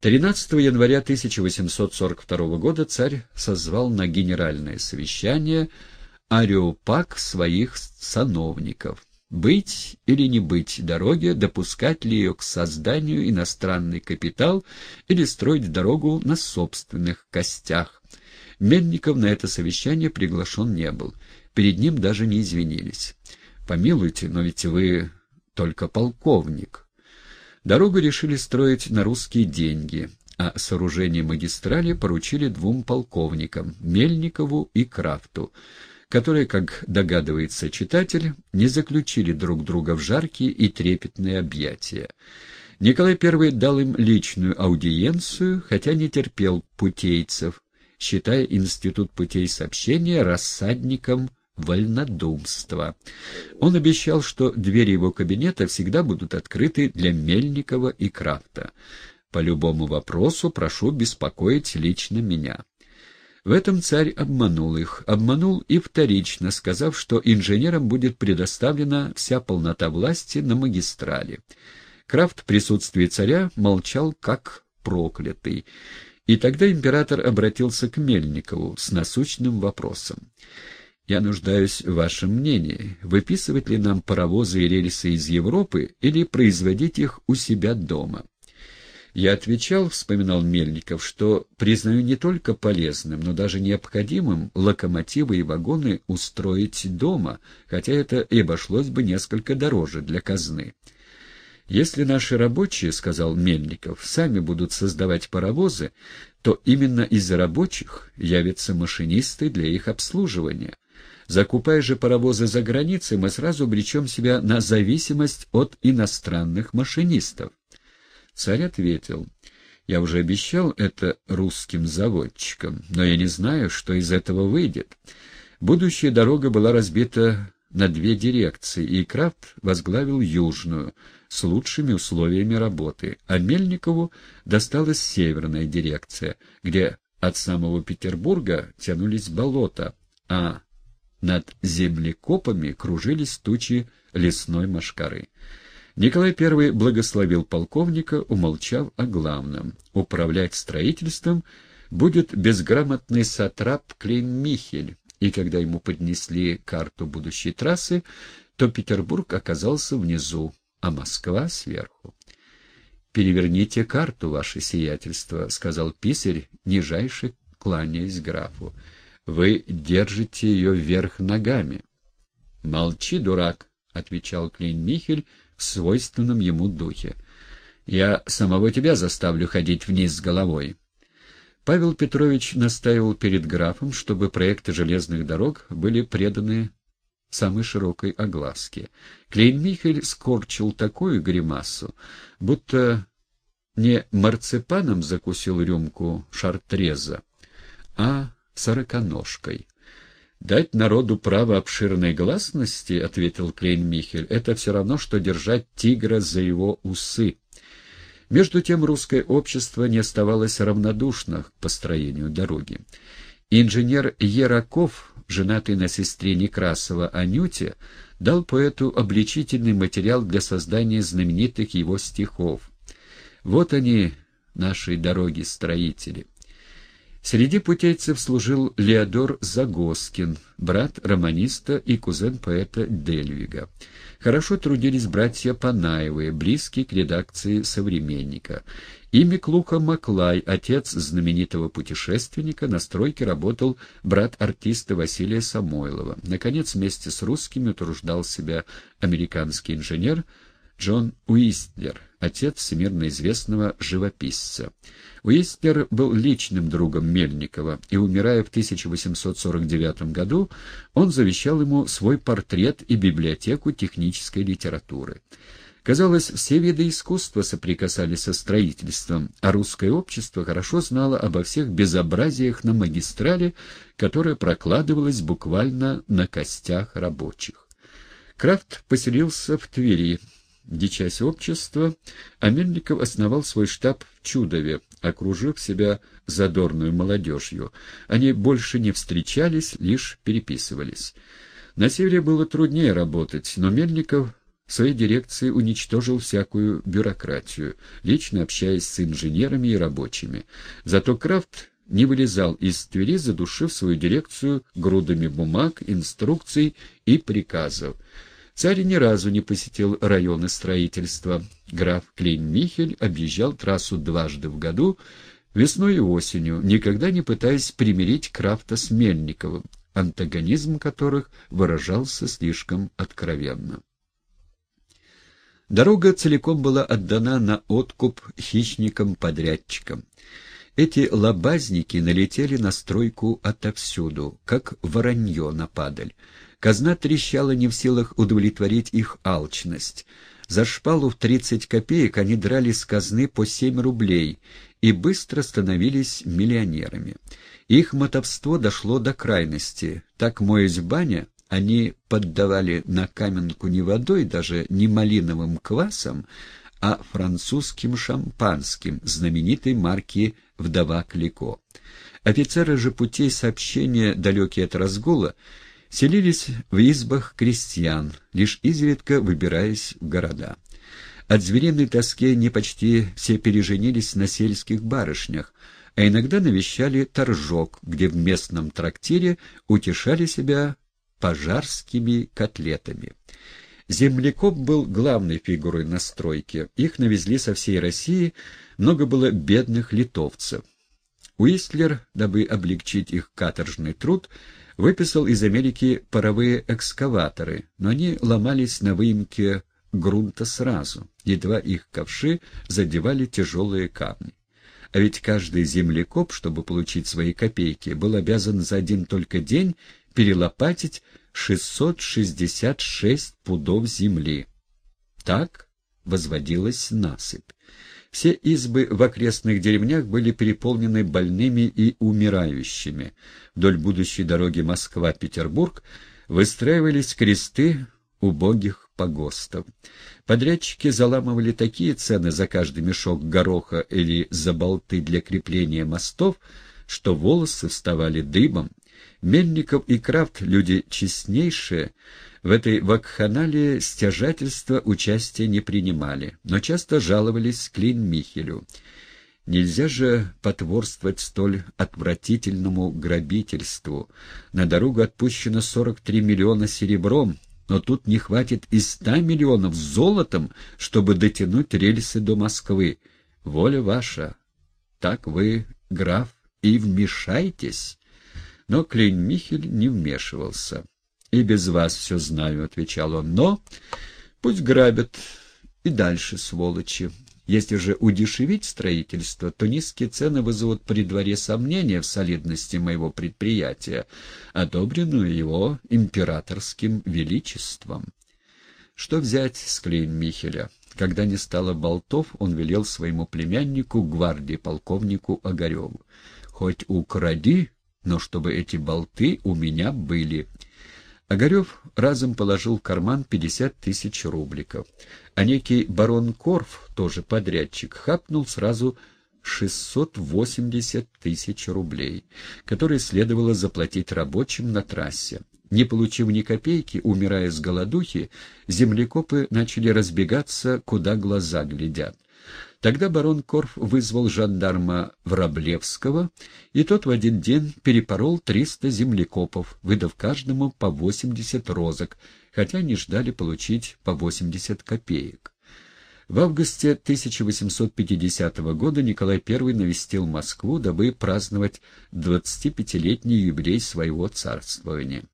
13 января 1842 года царь созвал на генеральное совещание ареопаг своих сановников. Быть или не быть дороге, допускать ли ее к созданию иностранный капитал или строить дорогу на собственных костях. Мельников на это совещание приглашен не был. Перед ним даже не извинились. «Помилуйте, но ведь вы только полковник». Дорогу решили строить на русские деньги, а сооружение магистрали поручили двум полковникам — Мельникову и Крафту, которые, как догадывается читатель, не заключили друг друга в жаркие и трепетные объятия. Николай I дал им личную аудиенцию, хотя не терпел путейцев, считая Институт путей сообщения рассадником вольнодумства. Он обещал, что двери его кабинета всегда будут открыты для Мельникова и Крафта. По любому вопросу прошу беспокоить лично меня. В этом царь обманул их, обманул и вторично, сказав, что инженерам будет предоставлена вся полнота власти на магистрали. Крафт в присутствии царя молчал как проклятый. И тогда император обратился к Мельникову с насущным вопросом. Я нуждаюсь в вашем мнении. Выписывать ли нам паровозы и рельсы из Европы или производить их у себя дома? Я отвечал, вспоминал Мельников, что признаю не только полезным, но даже необходимым локомотивы и вагоны устроить дома, хотя это и обошлось бы несколько дороже для казны. Если наши рабочие, — сказал Мельников, — сами будут создавать паровозы, то именно из рабочих явятся машинисты для их обслуживания. Закупая же паровозы за границей, мы сразу обречем себя на зависимость от иностранных машинистов. Царь ответил, «Я уже обещал это русским заводчикам, но я не знаю, что из этого выйдет. Будущая дорога была разбита на две дирекции, и Крафт возглавил южную, с лучшими условиями работы, а Мельникову досталась северная дирекция, где от самого Петербурга тянулись болота, а над землекопами кружились тучи лесной машкары. Николай I благословил полковника, умолчав о главном. Управлять строительством будет безграмотный сатрап Клейн-Михель, и когда ему поднесли карту будущей трассы, то Петербург оказался внизу, а Москва сверху. «Переверните карту, ваше сиятельство», — сказал писарь, нижайше кланяясь графу. Вы держите ее вверх ногами. — Молчи, дурак, — отвечал Клейн-Михель в свойственном ему духе. — Я самого тебя заставлю ходить вниз головой. Павел Петрович настаивал перед графом, чтобы проекты железных дорог были преданы самой широкой огласке. Клейн-Михель скорчил такую гримасу, будто не марципаном закусил рюмку шартреза, а сороконожкой. «Дать народу право обширной гласности, — ответил Клейн-Михель, — это все равно, что держать тигра за его усы». Между тем русское общество не оставалось равнодушно к построению дороги. Инженер Яраков, женатый на сестре Некрасова Анюте, дал поэту обличительный материал для создания знаменитых его стихов. Вот они, наши дороги-строители. Среди путейцев служил Леодор Загоскин, брат романиста и кузен поэта Дельвига. Хорошо трудились братья Панаевы, близкие к редакции «Современника». И Миклуха Маклай, отец знаменитого путешественника, на стройке работал брат артиста Василия Самойлова. Наконец, вместе с русскими утруждал себя американский инженер Джон Уистлер, отец всемирно известного живописца. Уистлер был личным другом Мельникова, и, умирая в 1849 году, он завещал ему свой портрет и библиотеку технической литературы. Казалось, все виды искусства соприкасались со строительством, а русское общество хорошо знало обо всех безобразиях на магистрали, которая прокладывалась буквально на костях рабочих. Крафт поселился в Твери, дичась общества, а Мельников основал свой штаб в Чудове, окружив себя задорную молодежью. Они больше не встречались, лишь переписывались. На севере было труднее работать, но Мельников в своей дирекции уничтожил всякую бюрократию, лично общаясь с инженерами и рабочими. Зато Крафт не вылезал из Твери, задушив свою дирекцию грудами бумаг, инструкций и приказов. Царь ни разу не посетил районы строительства. Граф Клейн-Михель объезжал трассу дважды в году, весной и осенью, никогда не пытаясь примирить Крафта с Мельниковым, антагонизм которых выражался слишком откровенно. Дорога целиком была отдана на откуп хищникам-подрядчикам. Эти лобазники налетели на стройку отовсюду, как воронье на падаль. Казна трещала не в силах удовлетворить их алчность. За шпалу в тридцать копеек они драли с казны по семь рублей и быстро становились миллионерами. Их мотовство дошло до крайности. Так, моясь в бане, они поддавали на каменку не водой, даже не малиновым квасом, а французским шампанским знаменитой марки «Вдова Клико». Офицеры же путей сообщения, далекие от разгула, селились в избах крестьян, лишь изредка выбираясь в города. От звериной тоски они почти все переженились на сельских барышнях, а иногда навещали торжок, где в местном трактире утешали себя пожарскими котлетами. Землекоп был главной фигурой на стройке. Их навезли со всей России, много было бедных литовцев. Уистлер, дабы облегчить их каторжный труд, выписал из Америки паровые экскаваторы, но они ломались на выемке грунта сразу, едва их ковши задевали тяжелые камни. А ведь каждый землекоп, чтобы получить свои копейки, был обязан за один только день перелопатить 666 пудов земли. Так возводилась насыпь. Все избы в окрестных деревнях были переполнены больными и умирающими. Вдоль будущей дороги Москва-Петербург выстраивались кресты убогих погостов. Подрядчики заламывали такие цены за каждый мешок гороха или за болты для крепления мостов, что волосы вставали дыбом, Мельников и Крафт, люди честнейшие, в этой вакханалии стяжательства участия не принимали, но часто жаловались Клин Михелю. Нельзя же потворствовать столь отвратительному грабительству. На дорогу отпущено 43 миллиона серебром, но тут не хватит и 100 миллионов золотом, чтобы дотянуть рельсы до Москвы. Воля ваша. Так вы, граф, и вмешайтесь. Но Клейн-Михель не вмешивался. «И без вас все знаю», — отвечал он. «Но пусть грабят и дальше, сволочи. Если же удешевить строительство, то низкие цены вызовут при дворе сомнения в солидности моего предприятия, одобренную его императорским величеством». Что взять с Клейн-Михеля? Когда не стало болтов, он велел своему племяннику, гвардии полковнику Огареву. «Хоть укради, но чтобы эти болты у меня были. Огарев разом положил в карман пятьдесят тысяч рубликов, а некий барон Корф, тоже подрядчик, хапнул сразу шестьсот восемьдесят тысяч рублей, которые следовало заплатить рабочим на трассе. Не получив ни копейки, умирая с голодухи, землекопы начали разбегаться, куда глаза глядят. Тогда барон Корф вызвал жандарма Враблевского, и тот в один день перепорол триста землекопов, выдав каждому по восемьдесят розок, хотя они ждали получить по восемьдесят копеек. В августе 1850 года Николай I навестил Москву, дабы праздновать 25-летний юбилей своего царствования.